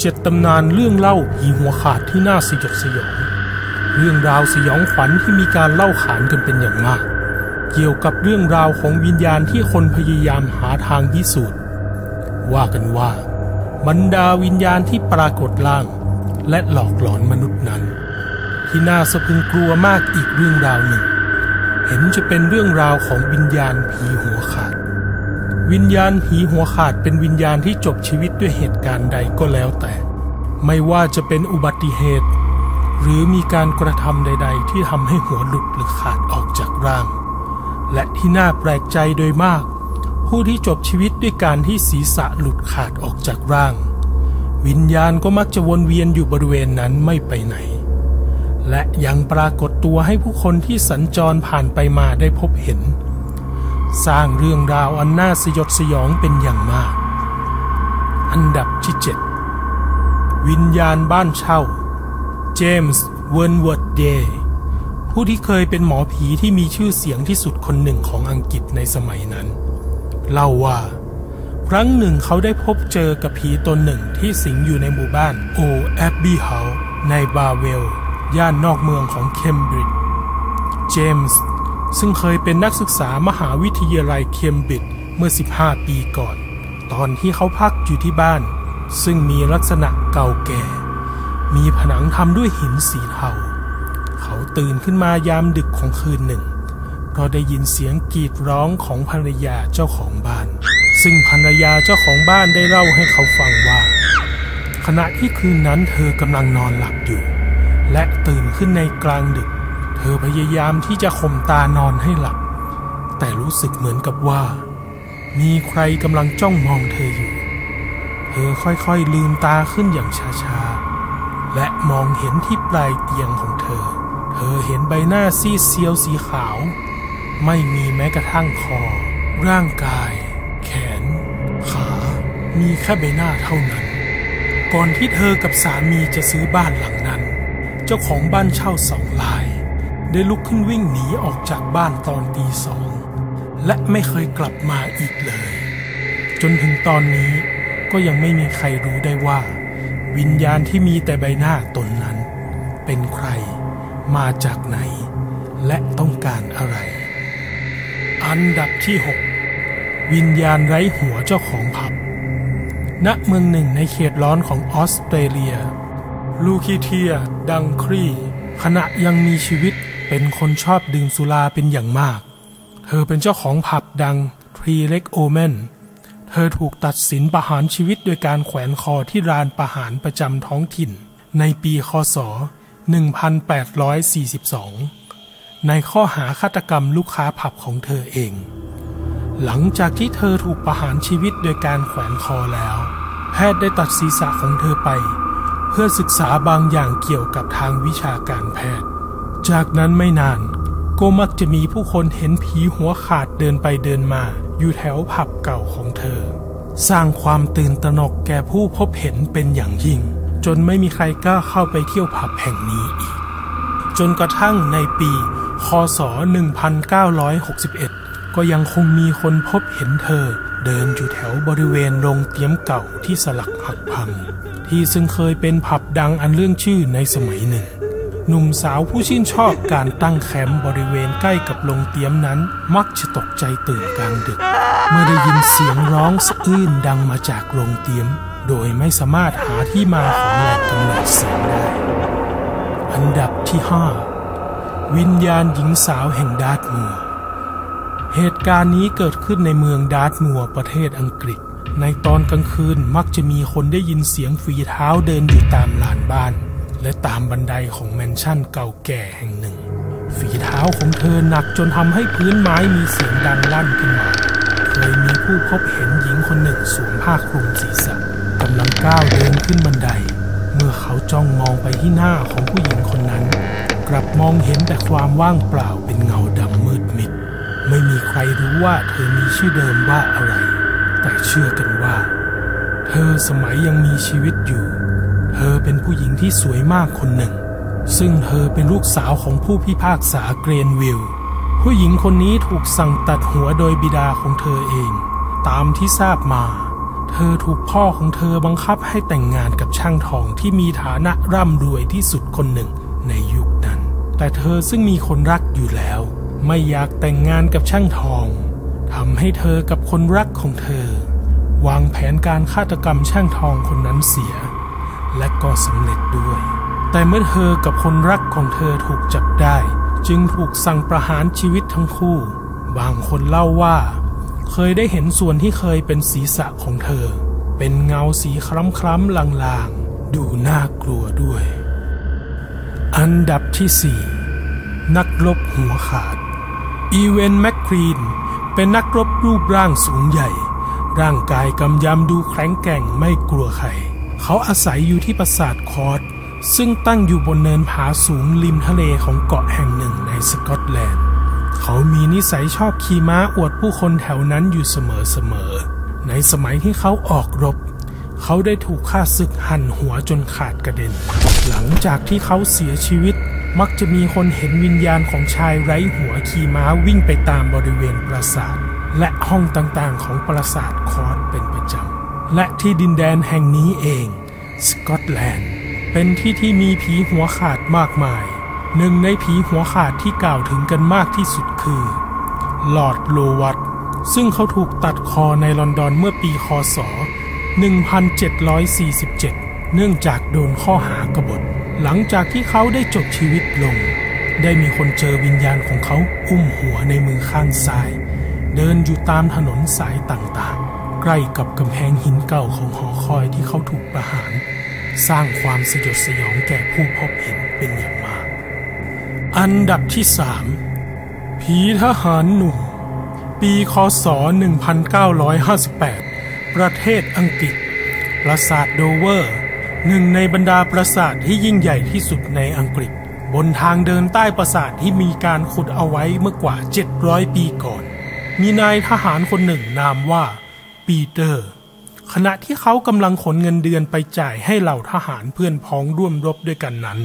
เจ็ดตำนานเรื่องเล่าผีหัวขาดที่น่าสยดสยองเรื่องราวสยองขวัญที่มีการเล่าขานกันเป็นอย่างมาก เกี่ยวกับเรื่องราวของวิญญาณที่คนพยายามหาทางพิสูจน์ ว่ากันว่าบรรดาวิญญาณที่ปรากฏล่าง และหลอกหลอนมนุษย์นั้น ที่น่าสะพรึงกลัวมากอีกเรื่องราวหนึ่ง เห็นจะเป็นเรื่องราวของวิญญาณผีหัวขาด วิญญาณผีหัวขาดเป็นวิญญาณที่จบชีวิตด้วยเหตุการณ์ใดก็แล้วแต่ ไม่ว่าจะเป็นอุบัติเหตุ หรือมีการกระทำใด ๆ ที่ทำให้หัวหลุดหรือขาดออกจากร่าง และที่น่าแปลกใจโดยมาก ผู้ที่จบชีวิตด้วยการที่ศีรษะหลุดขาดออกจากร่าง วิญญาณก็มักจะวนเวียนอยู่บริเวณนั้นไม่ไปไหน และยังปรากฏตัวให้ผู้คนที่สัญจรผ่านไปมาได้พบเห็น สร้างเรื่องราวอันน่าสยดสยองเป็นอย่างมาก อันดับที่ 7 วิญญาณบ้านเช่า เจมส์เวนต์เวิร์ธเดย์ผู้ที่เคยเป็นหมอผีที่มีชื่อเสียงที่สุดคนหนึ่งของอังกฤษในสมัยนั้น เล่าว่า ครั้งหนึ่งเขาได้พบเจอกับผีตนหนึ่งที่สิงอยู่ในหมู่บ้านโอลด์แอบบีย์เฮาส์ในบาร์นเวลล์ ย่านนอกเมืองของเคมบริดจ์เจมส์ ซึ่งเคยเป็นนักศึกษามหาวิทยาลัยเคมบริดจ์เมื่อ 15 ปีก่อน ตอนที่เขาพักอยู่ที่บ้าน ซึ่งมีลักษณะเก่าแก่ มีผนังทำด้วยหินสีเทาเขาตื่นขึ้นมายามดึกของคืนหนึ่งเพราะได้ยินเสียงกรีดร้องของภรรยาเจ้าของบ้าน ซึ่งภรรยาเจ้าของบ้านได้เล่าให้เขาฟังว่า ขณะที่คืนนั้นเธอกำลังนอนหลับอยู่ และตื่นขึ้นในกลางดึก เธอพยายามที่จะข่มตานอนให้หลับ แต่รู้สึกเหมือนกับว่า มีใครกำลังจ้องมองเธออยู่ เธอค่อยๆลืมตาขึ้นอย่างช้าๆ และมองเห็นที่ปลายเตียงของเธอ เธอเห็นใบหน้าซีดเซียวสีขาว ไม่มีแม้กระทั่งคอ ร่างกาย แขน ขา มีแค่ใบหน้าเท่านั้น ก่อนที่เธอกับสามีจะซื้อบ้านหลังนั้น เจ้าของบ้านเช่าสองลาย ได้ลุกขึ้นวิ่งหนีออกจากบ้านตอนตีสอง และไม่เคยกลับมาอีกเลย จนถึงตอนนี้ก็ยังไม่มีใครรู้ได้ว่า วิญญาณที่มีแต่ใบหน้าตนนั้น เป็นใครมาจากไหน และต้องการอะไร อันดับที่ 6 วิญญาณไร้หัวเจ้าของผับณเมืองหนึ่งในเขตร้อนของออสเตรเลีย ลูคิเทีย ดังครีขณะยังมีชีวิต เป็นคนชอบดื่มสุราเป็นอย่างมาก เธอเป็นเจ้าของผับดังทรีเล็กโอเมนเธอถูกตัดสินประหารชีวิตโดยการแขวนคอที่ลานประหารประจำท้องถิ่น ในปีคศ 1842 ในข้อหาฆาตกรรมลูกค้าผับของเธอเอง หลังจากที่เธอถูกประหารชีวิตโดยการแขวนคอแล้ว แพทย์ได้ตัดศีรษะของเธอไป เพื่อศึกษาบางอย่างเกี่ยวกับทางวิชาการแพทย์ จากนั้นไม่นาน ก็มักจะมีผู้คนเห็นผีหัวขาดเดินไปเดินมา อยู่แถวผับเก่าของเธอ สร้างความตื่นตระหนกแก่ผู้พบเห็นเป็นอย่างยิ่ง จนไม่มีใครกล้าเข้าไปเที่ยวผับแห่งนี้อีก จนกระทั่งในปี คศ 1961 ก็ยังคงมีคนพบเห็นเธอ เดินอยู่แถวบริเวณโรงเตี๊ยมเก่าที่สลักหักพัง ที่ซึ่งเคยเป็นผับดังอันเรื่องชื่อในสมัยหนึ่ง หนุ่มสาวผู้ชื่นชอบการตั้งแคมป์บริเวณใกล้กับโรงเตี๊ยมนั้น มักจะตกใจตื่นกลางดึก เมื่อได้ยินเสียงร้องสะอื้นดังมาจากโรงเตี๊ยม โดยไม่สามารถหาที่มาของแหล่งกำเนิดเสียงได้ อันดับที่ 5 วิญญาณหญิงสาวแห่งดาร์ตมัวเหตุการณ์นี้เกิดขึ้นในเมืองดาร์ตมัวประเทศอังกฤษ ในตอนกลางคืนมักจะมีคนได้ยินเสียงฝีเท้าเดินอยู่ตามลานบ้าน และตามบันไดของแมนชั่นเก่าแก่แห่งหนึ่ง ฝีเท้าของเธอหนักจนทำให้พื้นไม้มีเสียงดังลั่นขึ้นมา เคยมีผู้พบเห็นหญิงคนหนึ่งสวมผ้าคลุมศีรษะกำลังก้าวเดินขึ้นบันได เมื่อเขาจ้องมองไปที่หน้าของผู้หญิงคนนั้น กลับมองเห็นแต่ความว่างเปล่าเป็นเงาดำมืดมิด ไม่มีใครรู้ว่าเธอมีชื่อเดิมว่าอะไร แต่เชื่อกันว่า เธอสมัยยังมีชีวิตอยู่ เธอเป็นผู้หญิงที่สวยมากคนหนึ่ง ซึ่งเธอเป็นลูกสาวของผู้พิพากษาเกรนวิลผู้หญิงคนนี้ถูกสั่งตัดหัวโดยบิดาของเธอเอง ตามที่ทราบมา เธอถูกพ่อของเธอบังคับให้แต่งงานกับช่างทองที่มีฐานะร่ำรวยที่สุดคนหนึ่งในยุคนั้น แต่เธอซึ่งมีคนรักอยู่แล้ว ไม่อยากแต่งงานกับช่างทองทำให้เธอกับคนรักของเธอ วางแผนการฆาตกรรมช่างทองคนนั้นเสีย และก็สำเร็จด้วย แต่เมื่อเธอกับคนรักของเธอถูกจับได้ จึงถูกสั่งประหารชีวิตทั้งคู่ บางคนเล่าว่า เคยได้เห็นส่วนที่เคยเป็นศีรษะของเธอ เป็นเงาสีคล้ำๆลางๆ ดูน่ากลัวด้วย อันดับที่4นักรบหัวขาด อีเวนแมคเคลนเป็นนักรบรูปร่างสูงใหญ่ ร่างกายกำยำดูแข็งแกร่งไม่กลัวใคร เขาอาศัยอยู่ที่ปราสาทคอร์ดซึ่งตั้งอยู่บนเนินผาสูงริมทะเลของเกาะแห่งหนึ่งในสกอตแลนด์ เขามีนิสัยชอบขี่ม้าอวดผู้คนแถวนั้นอยู่เสมอๆ ในสมัยที่เขาออกรบ เขาได้ถูกฆ่าศึกหั่นหัวจนขาดกระเด็น หลังจากที่เขาเสียชีวิตมักจะมีคนเห็นวิญญาณของชายไร้หัวขี่ม้าวิ่งไปตามบริเวณปราสาท และห้องต่างๆของปราสาทคอร์ดเป็นป และที่ดินแดนแห่งนี้เอง สกอตแลนด์ เป็นที่ที่มีผีหัวขาดมากมาย หนึ่งในผีหัวขาดที่กล่าวถึงกันมากที่สุดคือลอร์ดโลวัตซึ่งเขาถูกตัดคอในลอนดอนเมื่อปีคศ 1747 เนื่องจากโดนข้อหากบฏ หลังจากที่เขาได้จบชีวิตลง ได้มีคนเจอวิญญาณของเขาอุ้มหัวในมือข้างซ้าย เดินอยู่ตามถนนสายต่างๆ ใกล้กับกำแพงหินเก่าของหอคอยที่เขาถูกประหาร สร้างความสยดสยองแก่ผู้พบเห็นเป็นอย่างมาก อันดับที่สามผีทหารหนุ่ม ปีคศ 1958 ประเทศอังกฤษ ปราสาทโดเวอร์ หนึ่งในบรรดาปราสาทที่ยิ่งใหญ่ที่สุดในอังกฤษ บนทางเดินใต้ปราสาทที่มีการขุดเอาไว้เมื่อกว่า 700 ปีก่อน มีนายทหารคนหนึ่งนามว่า ปีเตอร์ ขณะที่เขากำลังขนเงินเดือนไปจ่ายให้เหล่าทหารเพื่อนพ้องร่วมรบด้วยกันนั้น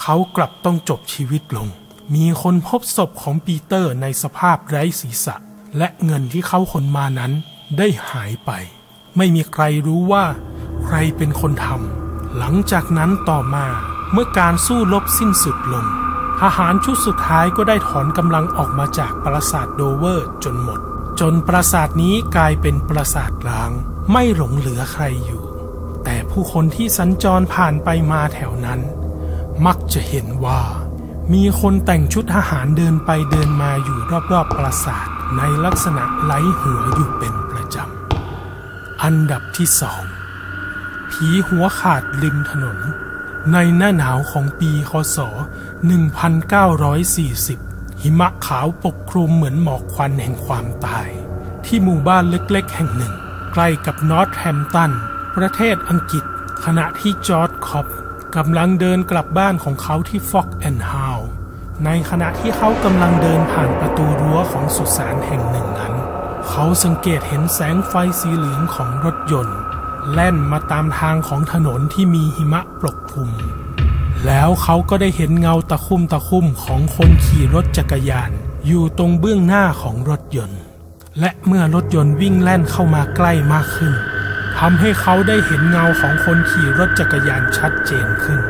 เขากลับต้องจบชีวิตลง มีคนพบศพของปีเตอร์ในสภาพไร้ศีรษะ และเงินที่เขาขนมานั้นได้หายไป ไม่มีใครรู้ว่า ใครเป็นคนทำหลังจากนั้นต่อมาเมื่อการสู้รบสิ้นสุดลงทหารชุดสุดท้ายก็ได้ถอนกำลังออกมาจากปราสาทโดเวอร์จนหมด จนปราสาทนี้กลายเป็นปราสาทร้าง ไม่หลงเหลือใครอยู่ แต่ผู้คนที่สัญจรผ่านไปมาแถวนั้น มักจะเห็นว่า มีคนแต่งชุดทหารเดินไปเดินมาอยู่รอบๆปราสาทในลักษณะไหลหัวอยู่เป็นประจำ อันดับที่สองผีหัวขาดริมถนน ในหน้าหนาวของปีคศ 1940 หิมะขาวปกคลุมเหมือนหมอกควันแห่งความตาย ที่หมู่บ้านเล็กๆ แห่งหนึ่ง ใกล้กับนอร์ทแฮมป์ตัน ประเทศอังกฤษ ขณะที่จอร์จคอบบ์กำลังเดินกลับบ้านของเขาที่ฟ็อกซ์แอนด์ฮาวด์สในขณะที่เขากำลังเดินผ่านประตูรั้วของสุสานแห่งหนึ่งนั้น เขาสังเกตเห็นแสงไฟสีเหลืองของรถยนต์ แล่นมาตามทางของถนนที่มีหิมะปกคลุม แล้วเขาก็ได้เห็นเงาตะคุ่มตะคุ่มของคนขี่รถจักรยาน อยู่ตรงเบื้องหน้าของรถยนต์ และเมื่อรถยนต์วิ่งแล่นเข้ามาใกล้มากขึ้นทำให้เขาได้เห็นเงาของคนขี่รถจักรยานชัดเจนขึ้น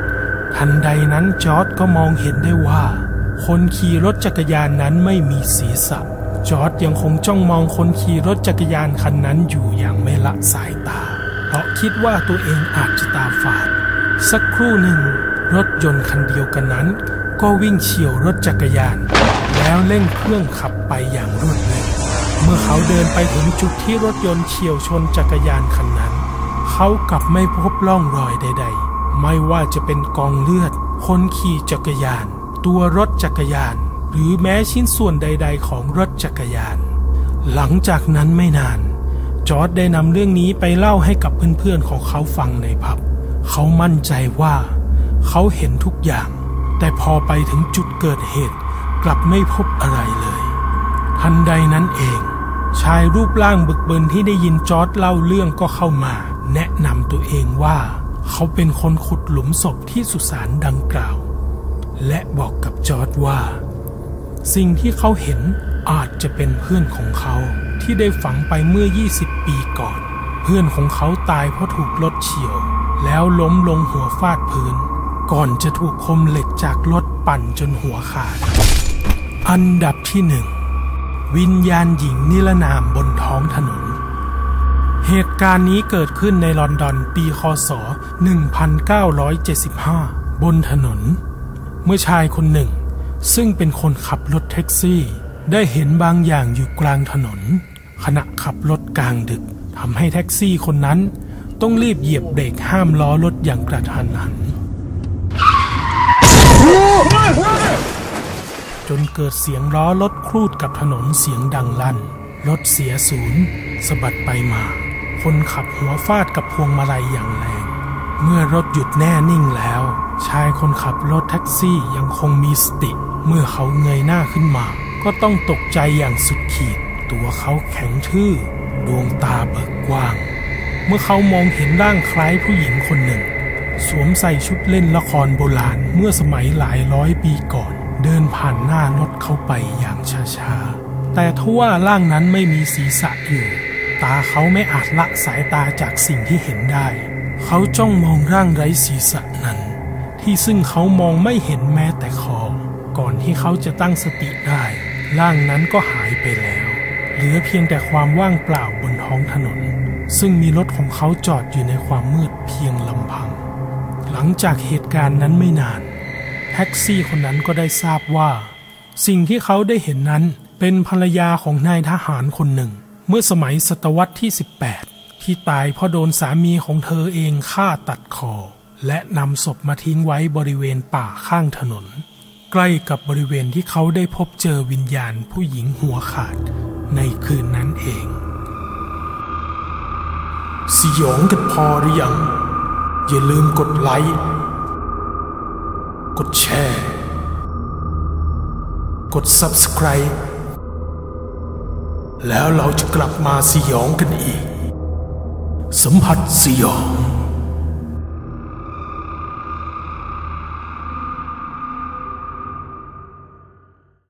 ทันใดนั้นจอร์ดก็มองเห็นได้ว่า คนขี่รถจักรยานนั้นไม่มีศีรษะ จอร์ดยังคงจ้องมองคนขี่รถจักรยานคันนั้นอยู่อย่างไม่ละสายตา เพราะคิดว่าตัวเองอาจจะตาฝาด สักครู่หนึ่ง รถยนต์คันเดียวกันนั้น ก็วิ่งเฉี่ยวรถจักรยาน แล้วเร่งเครื่องขับไปอย่างรวดเร็วเมื่อเขาเดินไปถึงจุดที่รถยนต์เฉี่ยวชนจักรยานคันนั้น เขากลับไม่พบร่องรอยใด ๆ ไม่ว่าจะเป็นกองเลือด คนขี่จักรยาน ตัวรถจักรยาน หรือแม้ชิ้นส่วนใด ๆ ของรถจักรยาน หลังจากนั้นไม่นาน จอร์จได้นำเรื่องนี้ไปเล่าให้กับเพื่อนๆของเขาฟังในผับ เขามั่นใจว่า เขาเห็นทุกอย่าง แต่พอไปถึงจุดเกิดเหตุ กลับไม่พบอะไรเลย ทันใดนั้นเอง ชายรูปร่างบึกบึนที่ได้ยินจอร์จเล่าเรื่องก็เข้ามา แนะนำตัวเองว่า เขาเป็นคนขุดหลุมศพที่สุสานดังกล่าว และบอกกับจอร์จว่า สิ่งที่เขาเห็นอาจจะเป็นเพื่อนของเขาที่ได้ฝังไปเมื่อ 20 ปีก่อน เพื่อนของเขาตายเพราะถูกรถเฉียว แล้วล้มลงหัวฟาดพื้น ก่อนจะถูกคมเหล็กจากรถปั่นจนหัวขาด อันดับที่หนึ่งวิญญาณหญิงนิรนามบนท้องถนน เหตุการณ์นี้เกิดขึ้นในลอนดอนปีคศ 1975 บนถนน เมื่อชายคนหนึ่ง ซึ่งเป็นคนขับรถแท็กซี่ ได้เห็นบางอย่างอยู่กลางถนน ขณะขับรถกลางดึกทำให้แท็กซี่คนนั้น ต้องรีบเหยียบเบรกห้ามล้อรถอย่างกระทันหัน จนเกิดเสียงล้อรถครูดกับถนนเสียงดังลั่น รถเสียศูนย์สะบัดไปมา คนขับหัวฟาดกับพวงมาลัยอย่างแรง เมื่อรถหยุดแน่นิ่งแล้ว ชายคนขับรถแท็กซี่ยังคงมีสติ เมื่อเขาเงยหน้าขึ้นมา ก็ต้องตกใจอย่างสุดขีด ตัวเขาแข็งทื่อ ดวงตาเบิกกว้าง เมื่อเขามองเห็นร่างคล้ายผู้หญิงคนหนึ่ง สวมใส่ชุดเล่นละครโบราณเมื่อสมัยหลายร้อยปีก่อน เดินผ่านหน้ารถเขาไปอย่างช้าๆ แต่ทว่าร่างนั้นไม่มีศีรษะอยู่ ตาเขาไม่อาจละสายตาจากสิ่งที่เห็นได้ เขาจ้องมองร่างไร้ศีรษะนั้น ที่ซึ่งเขามองไม่เห็นแม้แต่คอ ก่อนที่เขาจะตั้งสติได้ ร่างนั้นก็หายไปแล้ว เหลือเพียงแต่ความว่างเปล่าบนท้องถนน ซึ่งมีรถของเขาจอดอยู่ในความมืดเพียงลำพัง ลังจากเหตุการณ์นั้นไม่นาน แท็กซี่คนนั้นก็ได้ทราบว่า สิ่งที่เขาได้เห็นนั้นเป็นภรรยาของนายทหารคนหนึ่ง เมื่อสมัยศตวรรษที่ 18 ที่ตายเพราะโดนสามีของเธอเองฆ่าตัดคอ และนำศพมาทิ้งไว้บริเวณป่าข้างถนน ใกล้กับบริเวณที่เขาได้พบเจอวิญญาณผู้หญิงหัวขาดในคืนนั้นเอง สยองกันพอหรือยัง อย่าลืมกดไลค์ กดแชร์ กด Subscribe แล้วเราจะกลับมาสยองกันอีก สัมผัสสยอง